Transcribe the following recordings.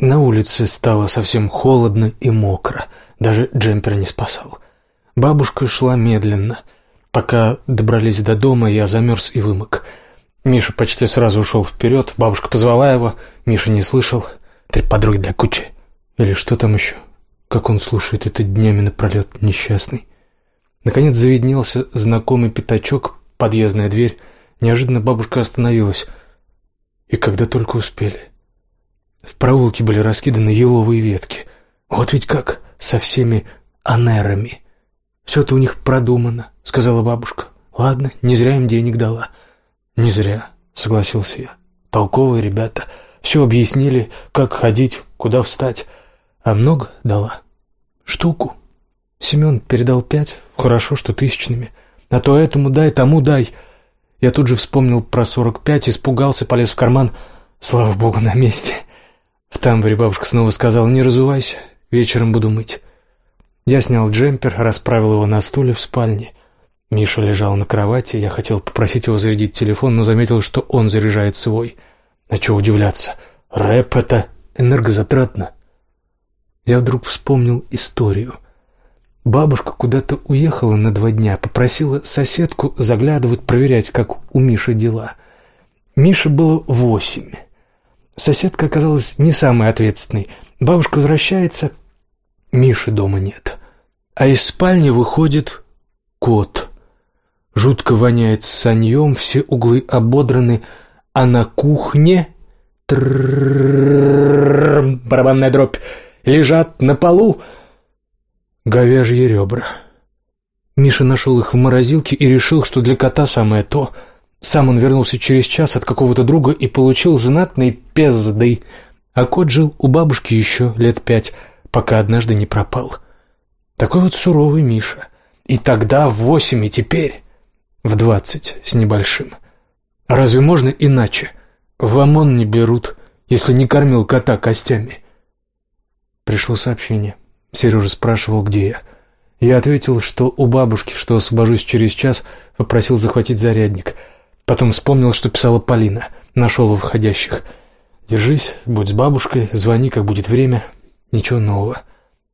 На улице стало совсем холодно и мокро, даже джемпер не спасал. Бабушка шла медленно. Пока добрались до дома, я замерз и вымок. Миша почти сразу ушел вперед, бабушка позвала его, Миша не слышал. Три подруги для кучи. Или что там еще? Как он слушает это днями напролет, несчастный. Наконец завиднелся знакомый пятачок, подъездная дверь. Неожиданно бабушка остановилась. И когда только успели. В проулке были раскиданы еловые ветки. Вот ведь как, со всеми анерами. «Все-то у них продумано», — сказала бабушка. «Ладно, не зря им денег дала». «Не зря», — согласился я. «Толковые ребята. Все объяснили, как ходить, куда встать. А много дала?» «Штуку». Семен передал пять. Хорошо, что тысячными. А то этому дай, тому дай. Я тут же вспомнил про сорок пять, испугался, полез в карман. Слава богу, на месте. В тамбуре бабушка снова сказала, не разувайся, вечером буду мыть. Я снял джемпер, расправил его на стуле в спальне. Миша лежал на кровати, я хотел попросить его зарядить телефон, но заметил, что он заряжает свой. А чего удивляться, рэп — это энергозатратно. Я вдруг вспомнил историю. Бабушка куда-то уехала на два дня, попросила соседку заглядывать, проверять, как у Миши дела. Мише было восемь. Соседка оказалась не самой ответственной. Бабушка возвращается, Миши дома нет. А из спальни выходит кот. Жутко воняет саньем, все углы ободраны, а на кухне... Барабанная дробь. Лежат на полу говяжьи ребра. Миша нашел их в морозилке и решил, что для кота самое то — сам он вернулся через час от какого-то друга и получил знатный пезды, а кот жил у бабушки еще лет пять, пока однажды не пропал. Такой вот суровый Миша. И тогда в восемь, и теперь в двадцать с небольшим. Разве можно иначе? В ОМОН не берут, если не кормил кота костями. Пришло сообщение. Сережа спрашивал, где я. Я ответил, что у бабушки, что освобожусь через час, попросил захватить зарядник — Потом вспомнил, что писала Полина. Нашел у входящих. «Держись, будь с бабушкой, звони, как будет время. Ничего нового.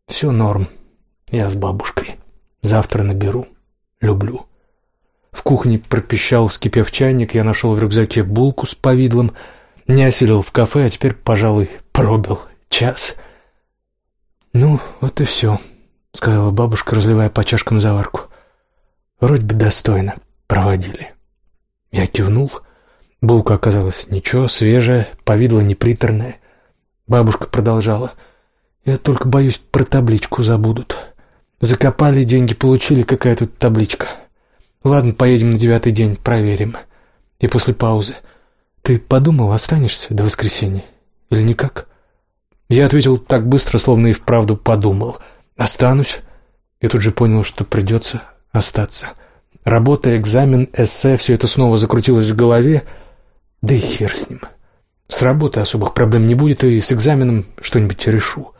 Все норм. Я с бабушкой. Завтра наберу. Люблю». В кухне пропищал, вскипев чайник, я нашел в рюкзаке булку с повидлом, не осилил в кафе, а теперь, пожалуй, пробил час. «Ну, вот и все», — сказала бабушка, разливая по чашкам заварку. «Вроде бы достойно проводили». Я кивнул. Булка оказалась ничего, свежая, повидло неприторная. Бабушка продолжала. «Я только боюсь, про табличку забудут. Закопали, деньги получили, какая тут табличка. Ладно, поедем на девятый день, проверим». И после паузы. «Ты подумал, останешься до воскресенья? Или никак?» Я ответил так быстро, словно и вправду подумал. «Останусь». Я тут же понял, что придется остаться. Работа, экзамен, эссе, все это снова закрутилось в голове. Да и хер с ним. С работой особых проблем не будет, и с экзаменом что-нибудь решу.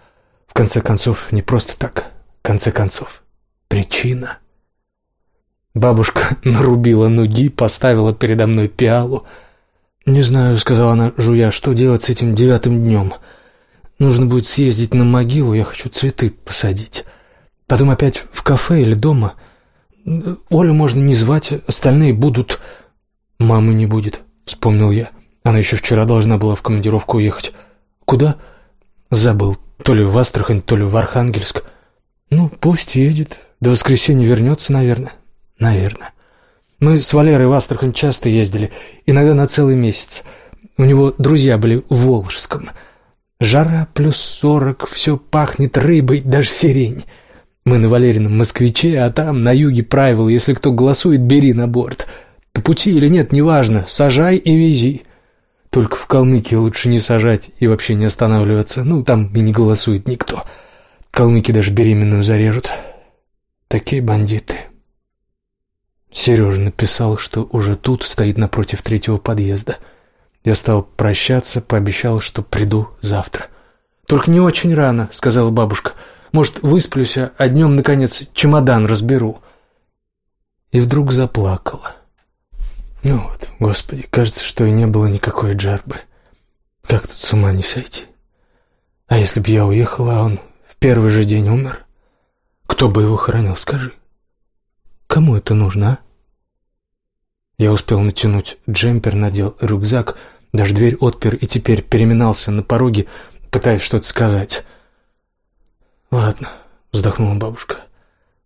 В конце концов, не просто так. В конце концов, причина. Бабушка нарубила ноги, поставила передо мной пиалу. «Не знаю», — сказала она, жуя, — «что делать с этим девятым днем? Нужно будет съездить на могилу, я хочу цветы посадить. Потом опять в кафе или дома». Олю можно не звать, остальные будут...» «Мамы не будет», — вспомнил я. Она еще вчера должна была в командировку уехать. «Куда?» «Забыл. То ли в Астрахань, то ли в Архангельск». «Ну, пусть едет. До воскресенья вернется, наверное». «Наверное». Мы с Валерой в Астрахань часто ездили, иногда на целый месяц. У него друзья были в Волжском. Жара плюс сорок, все пахнет рыбой, даже сирень. Мы на Валерином москвиче, а там, на юге, правила, если кто голосует, бери на борт. По пути или нет, неважно, сажай и вези. Только в Калмыкии лучше не сажать и вообще не останавливаться. Ну, там и не голосует никто. Калмыки даже беременную зарежут. Такие бандиты. Сережа написал, что уже тут стоит напротив третьего подъезда. Я стал прощаться, пообещал, что приду завтра. «Только не очень рано», — сказала бабушка. Может, высплюсь, а днем, наконец, чемодан разберу». И вдруг заплакала. Ну вот, господи, кажется, что и не было никакой джарбы. Как тут с ума не сойти? А если б я уехала, а он в первый же день умер? Кто бы его хоронил, скажи? Кому это нужно, а? Я успел натянуть джемпер, надел рюкзак, даже дверь отпер и теперь переминался на пороге, пытаясь что-то сказать. «Ладно», — вздохнула бабушка.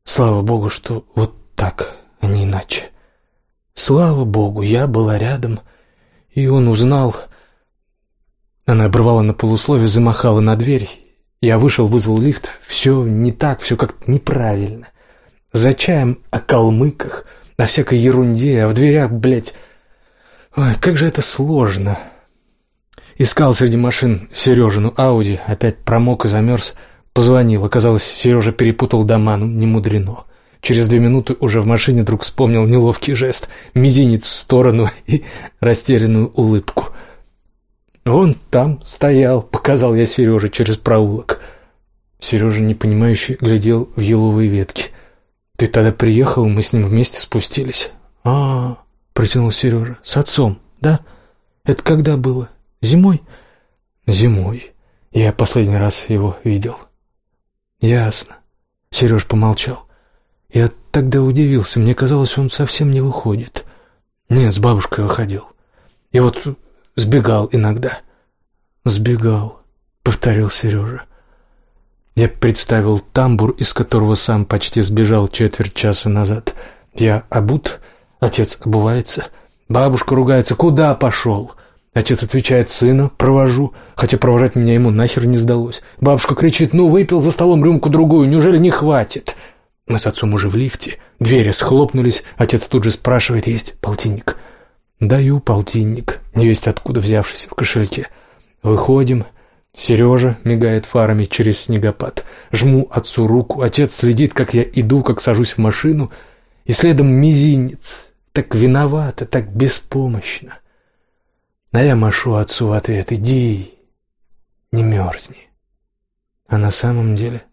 «Слава богу, что вот так, а не иначе. Слава богу, я была рядом, и он узнал...» Она оборвала на полуслове, замахала на дверь. Я вышел, вызвал лифт. Все не так, все как-то неправильно. За чаем о калмыках — на всякой ерунде, а в дверях, блядь... Ой, как же это сложно. Искал среди машин Сережину Ауди, опять промок и замерз. Позвонил, оказалось, Сережа перепутал дома, ну, не мудрено. Через две минуты уже в машине вдруг вспомнил неловкий жест, мизинец в сторону и растерянную улыбку. «Он там стоял», — показал я Сереже через проулок. Сережа, непонимающе, глядел в еловые ветки — «Ты тогда приехал, мы с ним вместе спустились». «А, -а — протянул Сережа, — с отцом, да? Это когда было? Зимой?» «Зимой. Я последний раз его видел». «Ясно». Сереж помолчал. Я тогда удивился, мне казалось, он совсем не выходит. Нет, с бабушкой выходил. И вот сбегал иногда. «Сбегал», — повторил Сережа. Я представил тамбур, из которого сам почти сбежал четверть часа назад. Я обут, отец обувается, бабушка ругается «Куда пошел?» Отец отвечает «Сына, провожу», хотя провожать меня ему нахер не сдалось. Бабушка кричит «Ну, выпил за столом рюмку-другую, неужели не хватит?» Мы с отцом уже в лифте, двери схлопнулись, отец тут же спрашивает «Есть полтинник?» Даю полтинник, невесть откуда взявшийся в кошельке. Выходим, Сережа мигает фарами через снегопад. Жму отцу руку, отец следит, как я иду, как сажусь в машину, и следом мизинец. Так виновата, так беспомощно. А я машу отцу в ответ «Иди, не мерзни». А на самом деле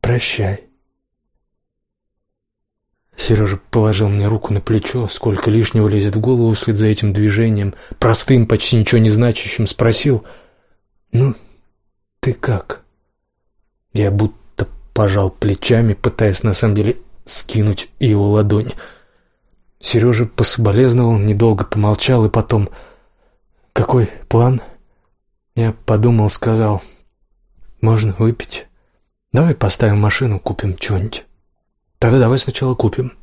«Прощай». Сережа положил мне руку на плечо, сколько лишнего лезет в голову вслед за этим движением, простым, почти ничего не значащим, спросил — «Ну, ты как?» Я будто пожал плечами, пытаясь на самом деле скинуть его ладонь. Сережа пособолезновал, недолго помолчал и потом... «Какой план?» Я подумал, сказал... «Можно выпить. Давай поставим машину, купим что-нибудь. Тогда давай сначала купим».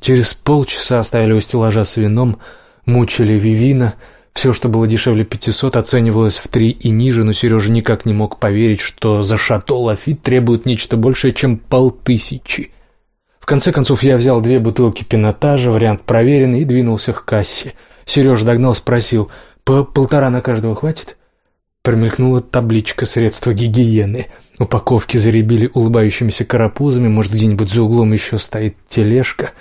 Через полчаса оставили у стеллажа с вином, мучили Вивина — все, что было дешевле 500, оценивалось в три и ниже, но Сережа никак не мог поверить, что за шато Лафит требует нечто большее, чем полтысячи. В конце концов, я взял две бутылки пинотажа, вариант проверенный, и двинулся к кассе. Сережа догнал, спросил, «По полтора на каждого хватит?» Промелькнула табличка «Средства гигиены». Упаковки заребили улыбающимися карапузами, может, где-нибудь за углом еще стоит тележка.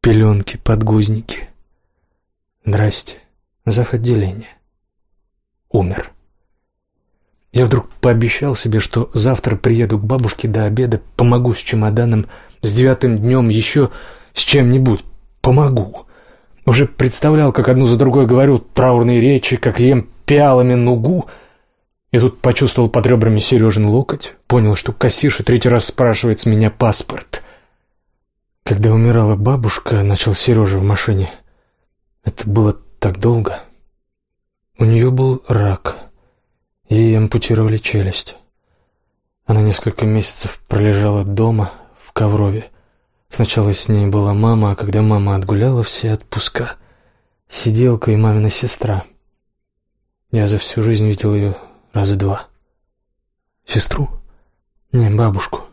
Пеленки, подгузники. «Здрасте». Зав. отделения. Умер. Я вдруг пообещал себе, что завтра приеду к бабушке до обеда, помогу с чемоданом, с девятым днем еще с чем-нибудь. Помогу. Уже представлял, как одну за другой говорю траурные речи, как ем пиалами нугу. И тут почувствовал под ребрами Сережин локоть, понял, что кассирша третий раз спрашивает с меня паспорт. Когда умирала бабушка, начал Сережа в машине. Это было так долго. У нее был рак. Ей ампутировали челюсть. Она несколько месяцев пролежала дома, в Коврове. Сначала с ней была мама, а когда мама отгуляла все отпуска, сиделка и мамина сестра. Я за всю жизнь видел ее раза два. Сестру? Не, бабушку.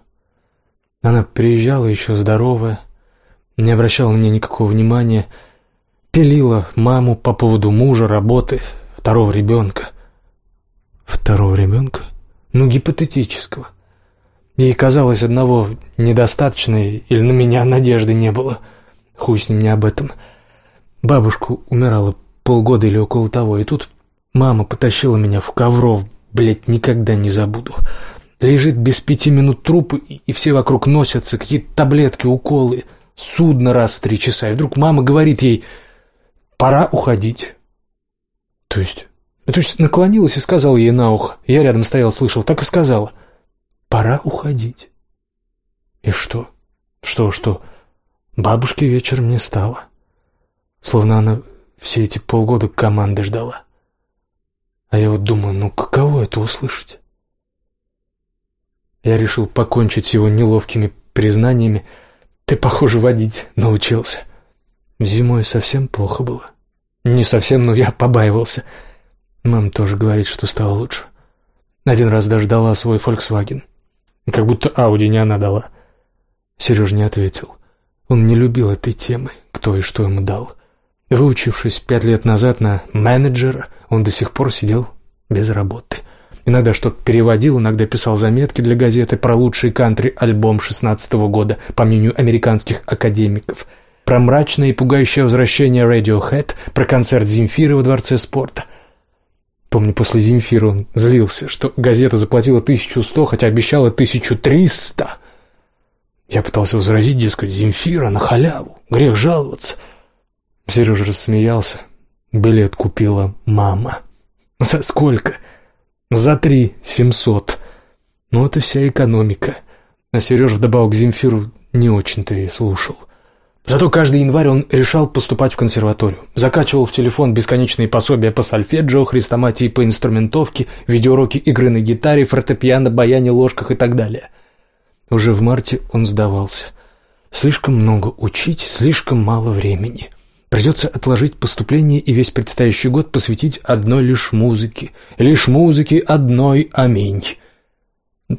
Она приезжала еще здоровая, не обращала на меня никакого внимания, Пилила маму по поводу мужа, работы, второго ребенка. Второго ребенка? Ну, гипотетического. Ей казалось одного недостаточно, или на меня надежды не было. Хуй с ним не об этом. Бабушка умирала полгода или около того, и тут мама потащила меня в ковров, блядь, никогда не забуду. Лежит без пяти минут труп, и все вокруг носятся, какие-то таблетки, уколы, судно раз в три часа. И вдруг мама говорит ей, Пора уходить. То есть То есть наклонилась и сказала ей на ухо. Я рядом стоял, слышал, так и сказала. «Пора уходить». И что? Что, что? Бабушки вечером не стало. Словно она все эти полгода команды ждала. А я вот думаю, ну каково это услышать? Я решил покончить с его неловкими признаниями. Ты, похоже, водить научился. Зимой совсем плохо было. Не совсем, но я побаивался. Мама тоже говорит, что стало лучше. Один раз даже дала свой «Фольксваген». Как будто Ауди не она дала. Сережа не ответил. Он не любил этой темы, кто и что ему дал. Выучившись пять лет назад на менеджера, он до сих пор сидел без работы. Иногда что-то переводил, иногда писал заметки для газеты про лучший кантри-альбом шестнадцатого года, по мнению американских академиков, про мрачное и пугающее возвращение Radiohead, про концерт Земфиры во Дворце спорта. Помню, после Земфира он злился, что газета заплатила 1100, хотя обещала 1300. Я пытался возразить, дескать, Земфира на халяву, грех жаловаться. Сережа рассмеялся. Билет купила мама. За сколько? За три семьсот. Ну, это вся экономика. А Сережа вдобавок к Земфиру не очень-то и слушал. Зато каждый январь он решал поступать в консерваторию. Закачивал в телефон бесконечные пособия по сольфеджио, хрестоматии по инструментовке, видеоуроки игры на гитаре, фортепиано, баяне, ложках и так далее. Уже в марте он сдавался. Слишком много учить, слишком мало времени. Придется отложить поступление и весь предстоящий год посвятить одной лишь музыке. Лишь музыке одной аминь.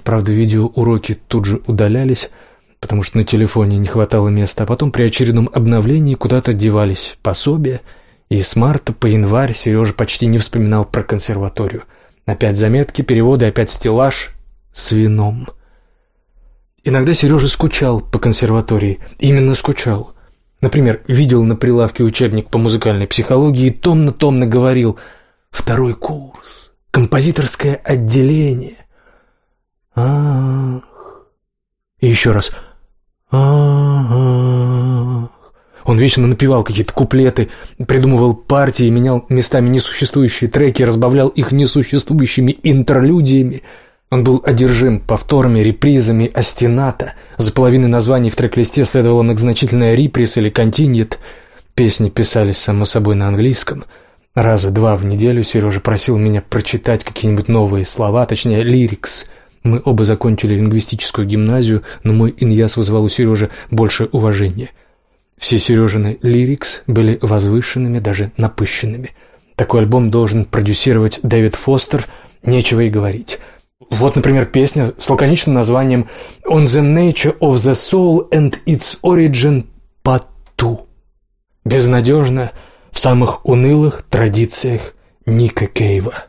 Правда, видеоуроки тут же удалялись, потому что на телефоне не хватало места, а потом при очередном обновлении куда-то девались пособия, и с марта по январь Сережа почти не вспоминал про консерваторию. Опять заметки, переводы, опять стеллаж с вином. Иногда Сережа скучал по консерватории, именно скучал. Например, видел на прилавке учебник по музыкальной психологии и томно-томно говорил «Второй курс, композиторское отделение». Ах. И еще раз Ах. Он вечно напевал какие-то куплеты, придумывал партии, менял местами несуществующие треки, разбавлял их несуществующими интерлюдиями – он был одержим повторами, репризами астената. За половиной названий в трек-листе следовало многозначительная реприз или континьет. Песни писались, само собой, на английском. Раза два в неделю Сережа просил меня прочитать какие-нибудь новые слова, точнее, лирикс. Мы оба закончили лингвистическую гимназию, но мой иньяс вызывал у Сережи больше уважения. Все Сережины лирикс были возвышенными, даже напыщенными. Такой альбом должен продюсировать Дэвид Фостер, нечего и говорить – вот, например, песня с лаконичным названием «On the nature of the soul and its origin Patu». Безнадежно в самых унылых традициях Ника Кейва.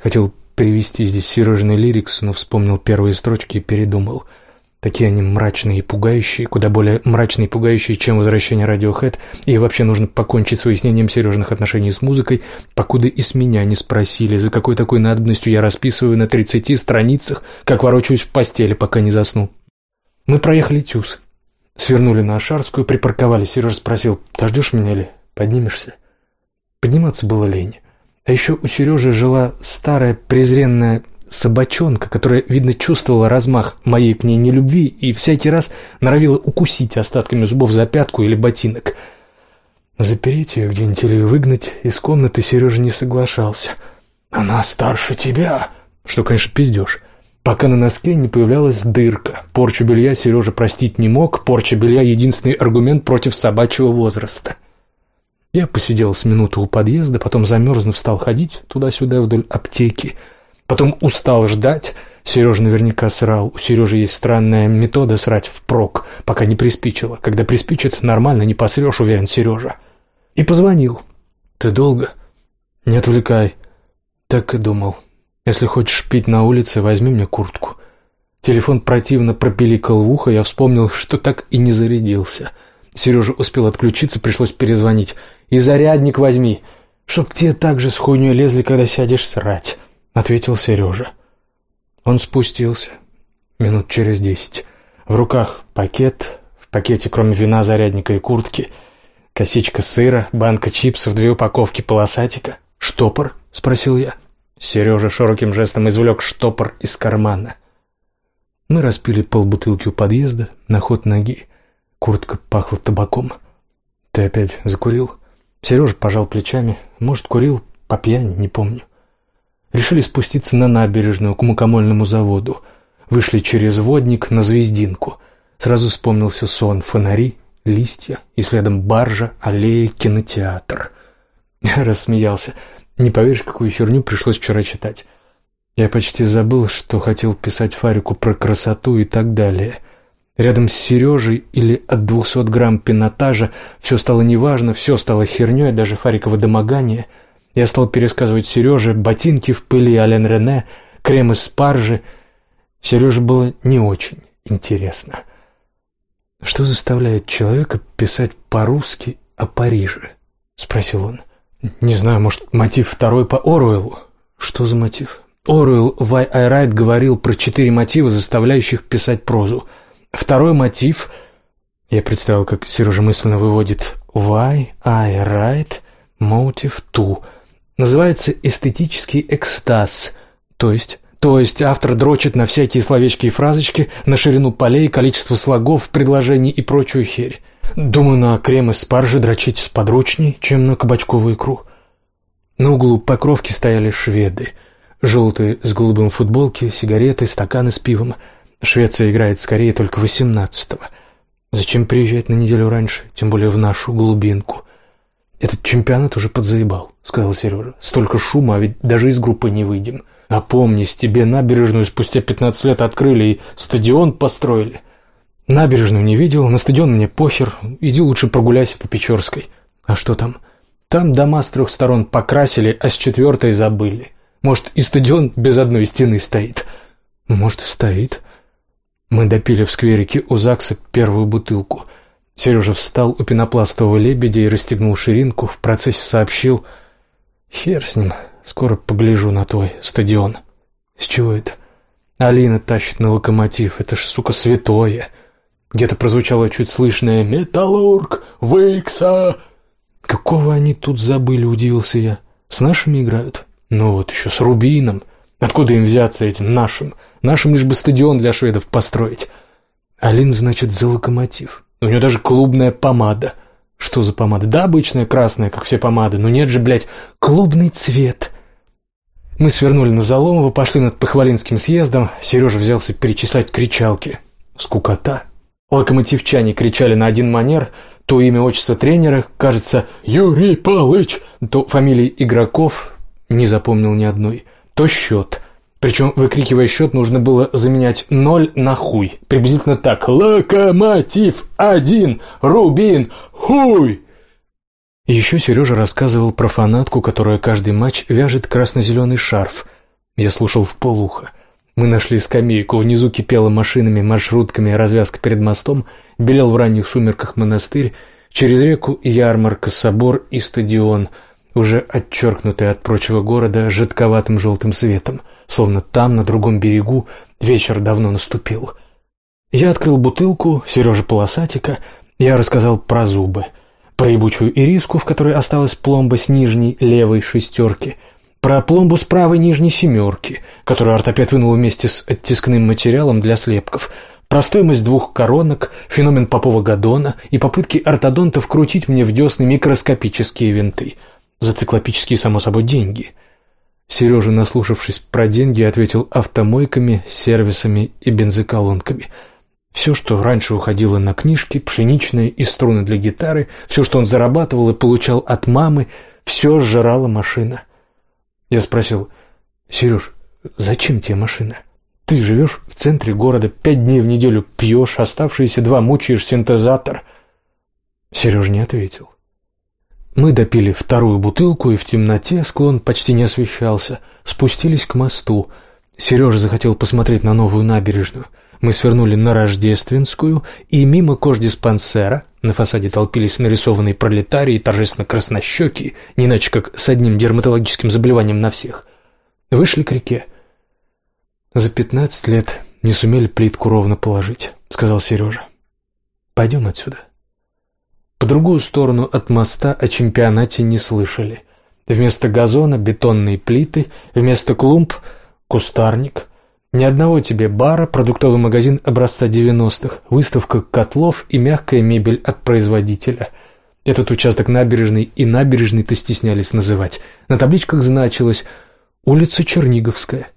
Хотел привести здесь Сережный лирикс, но вспомнил первые строчки и передумал – Такие они мрачные и пугающие, куда более мрачные и пугающие, чем возвращение Radiohead, и вообще нужно покончить с выяснением Сережных отношений с музыкой, покуда и с меня не спросили, за какой такой надобностью я расписываю на 30 страницах, как ворочаюсь в постели, пока не засну. Мы проехали Тюз, свернули на Ашарскую, припарковались. Сережа спросил, «Дождешь меня или поднимешься?» Подниматься было лень. А еще у Сережи жила старая презренная собачонка, которая, видно, чувствовала размах моей к ней нелюбви и всякий раз норовила укусить остатками зубов за пятку или ботинок. Запереть ее где-нибудь или выгнать из комнаты Сережа не соглашался. «Она старше тебя!» Что, конечно, пиздешь. Пока на носке не появлялась дырка. Порчу белья Сережа простить не мог, порча белья — единственный аргумент против собачьего возраста. Я посидел с минуту у подъезда, потом замерзнув стал ходить туда-сюда вдоль аптеки — Потом устал ждать. Сережа наверняка срал. У Сережи есть странная метода срать впрок, пока не приспичило. Когда приспичит, нормально, не посрешь, уверен Сережа. И позвонил. «Ты долго?» «Не отвлекай». Так и думал. «Если хочешь пить на улице, возьми мне куртку». Телефон противно пропиликал в ухо, я вспомнил, что так и не зарядился. Сережа успел отключиться, пришлось перезвонить. «И зарядник возьми, чтоб те так же с хуйней лезли, когда сядешь срать». — ответил Сережа. Он спустился минут через десять. В руках пакет, в пакете кроме вина, зарядника и куртки, косичка сыра, банка чипсов, две упаковки полосатика, «Штопор?» — спросил я. Сережа широким жестом извлек штопор из кармана. Мы распили полбутылки у подъезда, на ход ноги. Куртка пахла табаком. «Ты опять закурил?» Сережа пожал плечами. Может, курил по пьяни, не помню. Решили спуститься на набережную к мукомольному заводу. Вышли через водник на Звездинку. Сразу вспомнился сон, фонари, листья, и следом баржа, аллея, кинотеатр. Я рассмеялся. Не поверишь, какую херню пришлось вчера читать. Я почти забыл, что хотел писать Фарику про красоту и так далее. Рядом с Сережей или от двухсот грамм пинотажа все стало неважно, все стало херней, даже Фариково домогание. Я стал пересказывать Сереже ботинки в пыли Ален Рене, крем из спаржи. Сереже было не очень интересно. «Что заставляет человека писать по-русски о Париже?» — спросил он. «Не знаю, может, мотив второй по Оруэллу?» «Что за мотив?» Оруэлл Why I Write говорил про четыре мотива, заставляющих писать прозу. Второй мотив... Я представил, как Сережа мысленно выводит Why I Write Motive Two. Называется «эстетический экстаз». То есть... То есть автор дрочит на всякие словечки и фразочки, на ширину полей, количество слогов, предложений и прочую херь. Думаю, на крем из спаржи дрочить сподручней, чем на кабачковую икру. На углу покровки стояли шведы. Желтые с голубым футболки, сигареты, стаканы с пивом. Швеция играет скорее только восемнадцатого. Зачем приезжать на неделю раньше, тем более в нашу глубинку? Этот чемпионат уже подзаебал, сказал Сережа. Столько шума, а ведь даже из группы не выйдем. Опомнись, тебе набережную спустя пятнадцать лет открыли и стадион построили. — Набережную не видел, на стадион мне похер, иди лучше прогуляйся по Печорской. А что там? Там дома с трех сторон покрасили, а с четвертой забыли. Может, и стадион без одной стены стоит? Может, и стоит. Мы допили в скверике у ЗАГСа первую бутылку. Сережа встал у пенопластового лебедя и расстегнул ширинку, в процессе сообщил «Хер с ним, скоро погляжу на твой стадион». «С чего это?» «Алина тащит на локомотив, это ж, сука, святое». Где-то прозвучало чуть слышное «Металлург! Выкса!» «Какого они тут забыли?» – удивился я. «С нашими играют?» «Ну вот еще с Рубином. Откуда им взяться этим нашим? Нашим лишь бы стадион для шведов построить». «Алин, значит, за локомотив. У него даже клубная помада». «Что за помада? Да, обычная красная, как все помады, но нет же, блядь, клубный цвет». Мы свернули на Заломово, пошли над Похвалинским съездом. Сережа взялся перечислять кричалки. Скукота. Локомотивчане кричали на один манер, то имя отчество тренера, кажется, Юрий Палыч, то фамилии игроков, не запомнил ни одной, то счет. Причем, выкрикивая счет, нужно было заменять ноль на хуй. Приблизительно так. «Локомотив! Один! Рубин! Хуй!» Еще Сережа рассказывал про фанатку, которая каждый матч вяжет красно-зеленый шарф. Я слушал в полухо. Мы нашли скамейку, внизу кипела машинами, маршрутками, развязка перед мостом, белел в ранних сумерках монастырь, через реку ярмарка, собор и стадион, уже отчеркнутый от прочего города жидковатым желтым светом, словно там, на другом берегу, вечер давно наступил. Я открыл бутылку, Сережа полосатика, я рассказал про зубы, про ебучую ириску, в которой осталась пломба с нижней левой шестерки — про пломбу с правой нижней семерки, которую ортопед вынул вместе с оттискным материалом для слепков, про стоимость двух коронок, феномен Попова-Гадона и попытки ортодонтов крутить мне в десны микроскопические винты. За циклопические, само собой, деньги. Сережа, наслушавшись про деньги, ответил автомойками, сервисами и бензоколонками. Все, что раньше уходило на книжки, пшеничные и струны для гитары, все, что он зарабатывал и получал от мамы, все сжирала машина — я спросил, «Сереж, зачем тебе машина? Ты живешь в центре города, пять дней в неделю пьешь, оставшиеся два мучаешь синтезатор». Сереж не ответил. Мы допили вторую бутылку, и в темноте склон почти не освещался. Спустились к мосту. Сережа захотел посмотреть на новую набережную. Мы свернули на Рождественскую, и мимо кождиспансера на фасаде толпились нарисованные пролетарии, торжественно краснощеки, не иначе как с одним дерматологическим заболеванием на всех. Вышли к реке. «За пятнадцать лет не сумели плитку ровно положить», — сказал Сережа. «Пойдем отсюда». По другую сторону от моста о чемпионате не слышали. Вместо газона бетонные плиты, вместо клумб кустарник. Ни одного тебе бара, продуктовый магазин образца 90-х, выставка котлов и мягкая мебель от производителя. Этот участок набережный и набережный-то стеснялись называть. На табличках значилось «Улица Черниговская».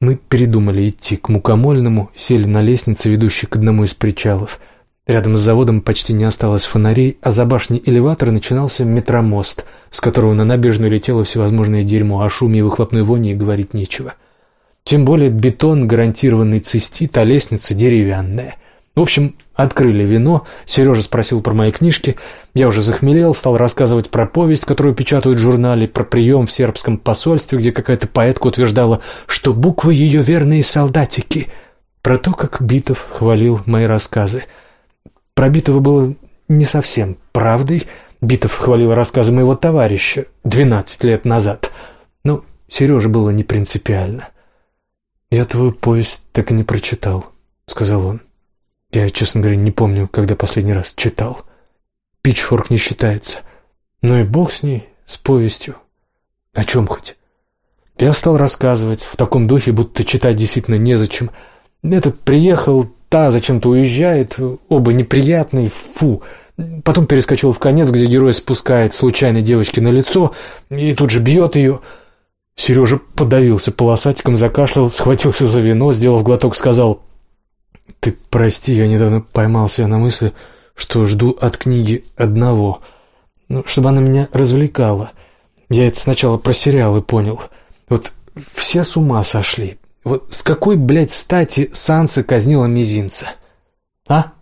Мы передумали идти к Мукомольному, сели на лестнице, ведущей к одному из причалов. Рядом с заводом почти не осталось фонарей, а за башней элеватора начинался метромост, с которого на набережную летело всевозможное дерьмо, о шуме и выхлопной воне и говорить нечего. Тем более бетон, гарантированный цистит, а лестница деревянная. В общем, открыли вино, Сережа спросил про мои книжки, я уже захмелел, стал рассказывать про повесть, которую печатают в журнале, про прием в сербском посольстве, где какая-то поэтка утверждала, что буквы ее верные солдатики, про то, как Битов хвалил мои рассказы. Про Битова было не совсем правдой, Битов хвалил рассказы моего товарища 12 лет назад, но Сереже было не принципиально. «Я твою повесть так и не прочитал», — сказал он. Я, честно говоря, не помню, когда последний раз читал. Пичфорк не считается. Ну и бог с ней, с повестью. О чем хоть? Я стал рассказывать в таком духе, будто читать действительно незачем. Этот приехал, та зачем-то уезжает, оба неприятные, фу. Потом перескочил в конец, где герой спускает случайной девочке на лицо и тут же бьет ее. Сережа подавился полосатиком, закашлял, схватился за вино, сделав глоток, сказал «Ты прости, я недавно поймался на мысли, что жду от книги одного, ну, чтобы она меня развлекала. Я это сначала про сериалы понял. Вот все с ума сошли. Вот с какой, блядь, стати Санса казнила мизинца? А?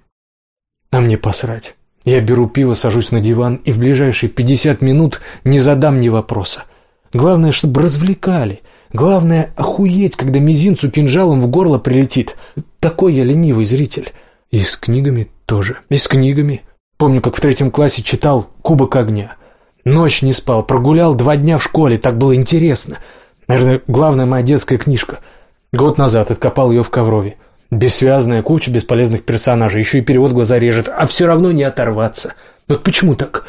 А мне посрать. Я беру пиво, сажусь на диван и в ближайшие пятьдесят минут не задам ни вопроса. Главное, чтобы развлекали. Главное — охуеть, когда мизинцу кинжалом в горло прилетит. Такой я ленивый зритель. И с книгами тоже. И с книгами. Помню, как в третьем классе читал «Кубок огня». Ночь не спал, прогулял два дня в школе, так было интересно. Наверное, главная моя детская книжка. Год назад откопал ее в Коврове. Бессвязная куча бесполезных персонажей, еще и перевод глаза режет, а все равно не оторваться. Вот почему так?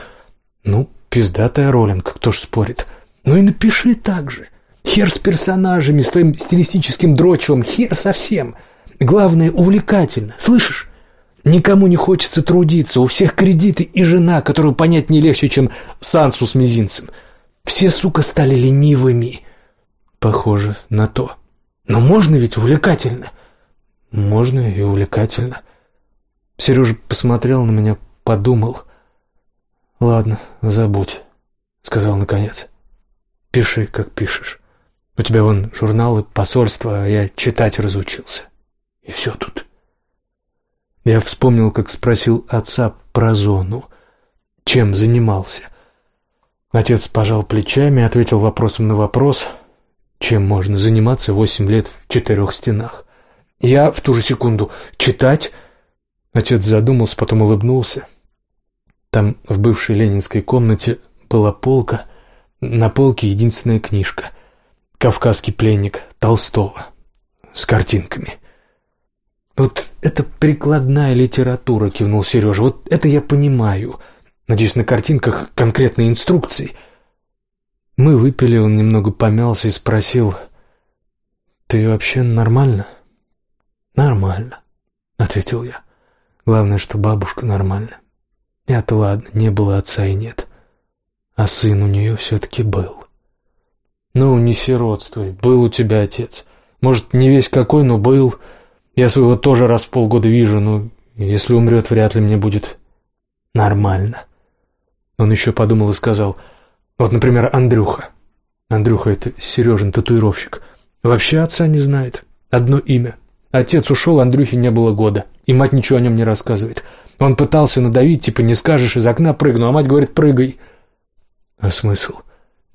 Ну, пиздатая Роллинг, кто ж спорит. Ну и напиши так же. Хер с персонажами, с твоим стилистическим дрочевым, хер совсем. Главное, увлекательно, слышишь? Никому не хочется трудиться, у всех кредиты и жена, которую понять не легче, чем Сансу с мизинцем. Все, сука, стали ленивыми. Похоже на то. Но можно ведь увлекательно. Можно и увлекательно. Сережа посмотрел на меня, подумал. «Ладно, забудь», — сказал наконец. «Пиши, как пишешь. У тебя вон журналы, посольства, а я читать разучился. И все тут. Я вспомнил, как спросил отца про зону. Чем занимался? Отец пожал плечами ответил вопросом на вопрос, чем можно заниматься восемь лет в четырех стенах. Я в ту же секунду читать... Отец задумался, потом улыбнулся. Там, в бывшей ленинской комнате, была полка. На полке единственная книжка — «Кавказский пленник» Толстого с картинками. «Вот это прикладная литература», — кивнул Сережа. «Вот это я понимаю. Надеюсь, на картинках конкретные инструкции». Мы выпили, он немного помялся и спросил, «Ты вообще нормально?» «Нормально», — ответил я. «Главное, что бабушка нормальна. Я-то ладно, не было отца и нет. А сын у нее все-таки был». «Ну, не сиротствуй. Был у тебя отец. Может, не весь какой, но был. Я своего тоже раз в полгода вижу, но если умрет, вряд ли мне будет нормально». Он еще подумал и сказал, «Вот, например, Андрюха. Андрюха — это Сережин татуировщик. Вообще отца не знает. Одно имя. Отец ушел, Андрюхе не было года, и мать ничего о нем не рассказывает. Он пытался надавить, типа, не скажешь, из окна прыгну, а мать говорит, прыгай. А смысл?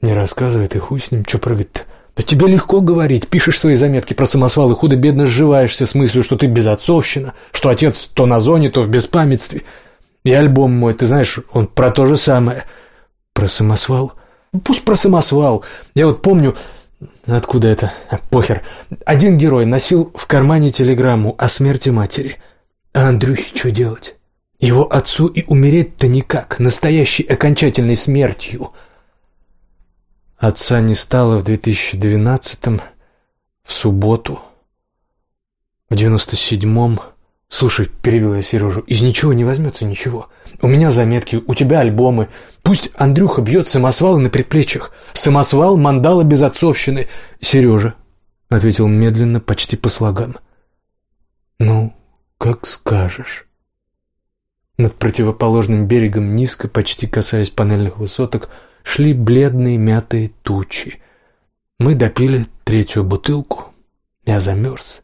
Не рассказывай и хуй с ним, что прыгать-то? Да тебе легко говорить, пишешь свои заметки про самосвал и худо-бедно сживаешься с мыслью, что ты безотцовщина, что отец то на зоне, то в беспамятстве. И альбом мой, ты знаешь, он про то же самое. Про самосвал? Ну, пусть про самосвал. Я вот помню, откуда это, а, похер. Один герой носил в кармане телеграмму о смерти матери. А Андрюхе что делать? Его отцу и умереть-то никак, настоящей окончательной смертью – Отца не стало в 2012-м, в субботу, в 97-м. Слушай, перебил я Сережу, из ничего не возьмется ничего. У меня заметки, у тебя альбомы. Пусть Андрюха бьет самосвалы на предплечьях. Самосвал, мандала без отцовщины. Сережа, ответил медленно, почти по слогам. Ну, как скажешь. Над противоположным берегом, низко, почти касаясь панельных высоток, шли бледные мятые тучи. Мы допили третью бутылку. Я замерз.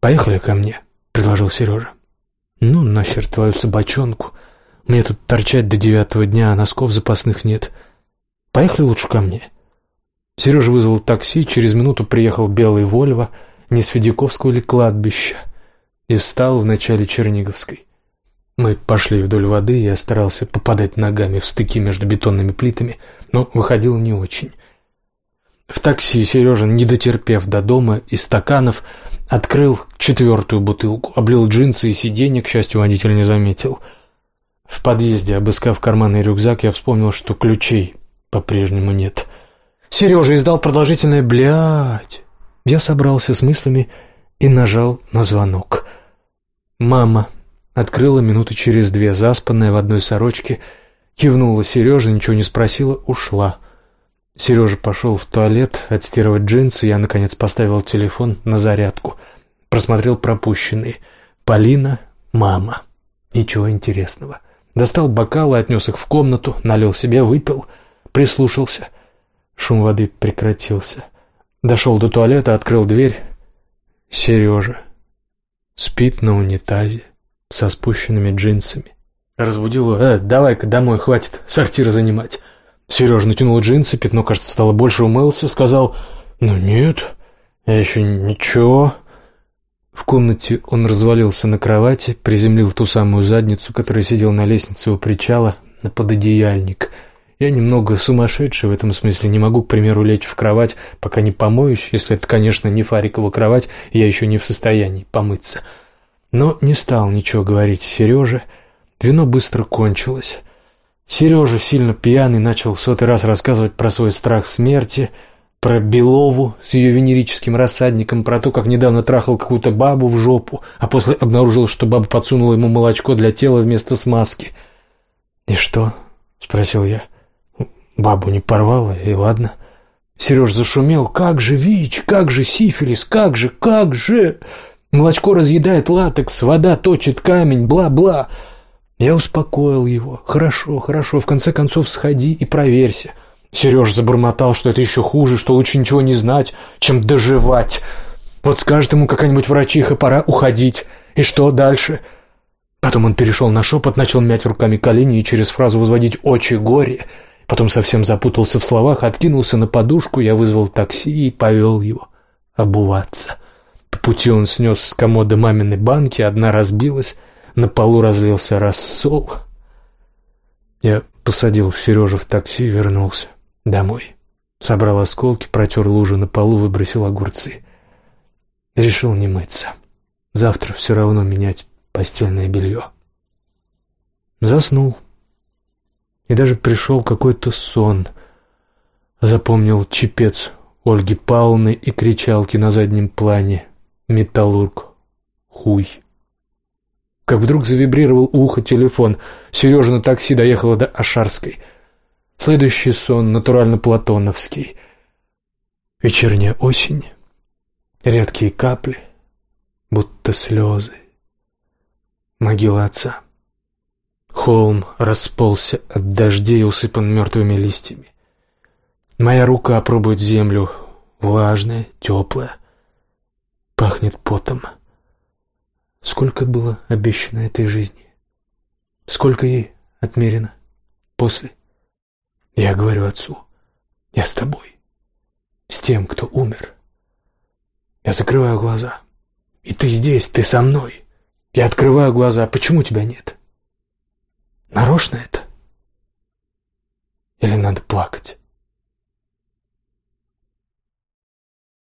«Поехали ко мне», — предложил Сережа. «Ну, нахер твою собачонку. Мне тут торчать до девятого дня, а носков запасных нет. Поехали лучше ко мне». Сережа вызвал такси, через минуту приехал белый «Вольво», не с Федяковского ли кладбища, и встал в начале Черниговской. Мы пошли вдоль воды, я старался попадать ногами в стыки между бетонными плитами, но выходил не очень. В такси Сережа, не дотерпев до дома и стаканов, открыл четвертую бутылку, облил джинсы и сиденье, к счастью, водитель не заметил. В подъезде, обыскав карманный рюкзак, я вспомнил, что ключей по-прежнему нет. Сережа издал продолжительное «блядь». Я собрался с мыслями и нажал на звонок. «Мама», Открыла минуты через две, заспанная в одной сорочке, кивнула Сереже, ничего не спросила, ушла. Сережа пошел в туалет отстирывать джинсы, я, наконец, поставил телефон на зарядку. Просмотрел пропущенные. Полина, мама. Ничего интересного. Достал бокалы, отнес их в комнату, налил себе, выпил, прислушался. Шум воды прекратился. Дошел до туалета, открыл дверь. Сережа спит на унитазе со спущенными джинсами. Разбудил его. «Э, давай-ка домой, хватит сортир занимать». Сережа натянул джинсы, пятно, кажется, стало больше, умылся, сказал «Ну нет, я еще ничего». В комнате он развалился на кровати, приземлил ту самую задницу, которая сидела на лестнице у причала, на пододеяльник. Я немного сумасшедший в этом смысле, не могу, к примеру, лечь в кровать, пока не помоюсь, если это, конечно, не фарикова кровать, я еще не в состоянии помыться но не стал ничего говорить Сереже. Вино быстро кончилось. Сережа, сильно пьяный, начал в сотый раз рассказывать про свой страх смерти, про Белову с ее венерическим рассадником, про то, как недавно трахал какую-то бабу в жопу, а после обнаружил, что баба подсунула ему молочко для тела вместо смазки. «И что?» — спросил я. «Бабу не порвала, и ладно». Сереж зашумел. «Как же ВИЧ? Как же сифилис? Как же? Как же?» Молочко разъедает латекс, вода точит камень, бла-бла. Я успокоил его. Хорошо, хорошо, в конце концов сходи и проверься. Сереж забормотал, что это еще хуже, что лучше ничего не знать, чем доживать. Вот скажет ему какая-нибудь врачиха, пора уходить. И что дальше? Потом он перешел на шепот, начал мять руками колени и через фразу возводить «очи горе». Потом совсем запутался в словах, откинулся на подушку, я вызвал такси и повел его обуваться. По пути он снес с комода маминой банки, одна разбилась, на полу разлился рассол. Я посадил Сережу в такси и вернулся домой. Собрал осколки, протер лужу на полу, выбросил огурцы. Решил не мыться. Завтра все равно менять постельное белье. Заснул. И даже пришел какой-то сон. Запомнил чепец Ольги Павловны и кричалки на заднем плане. Металлург. Хуй. Как вдруг завибрировал ухо телефон. Сережа на такси доехала до Ашарской. Следующий сон натурально платоновский. Вечерняя осень. Редкие капли, будто слезы. Могила отца. Холм расползся от дождей, усыпан мертвыми листьями. Моя рука пробует землю, влажная, теплая. Пахнет потом. Сколько было обещано этой жизни? Сколько ей отмерено после? Я говорю отцу, я с тобой, с тем, кто умер. Я закрываю глаза, и ты здесь, ты со мной. Я открываю глаза, почему тебя нет? Нарочно это? Или надо плакать?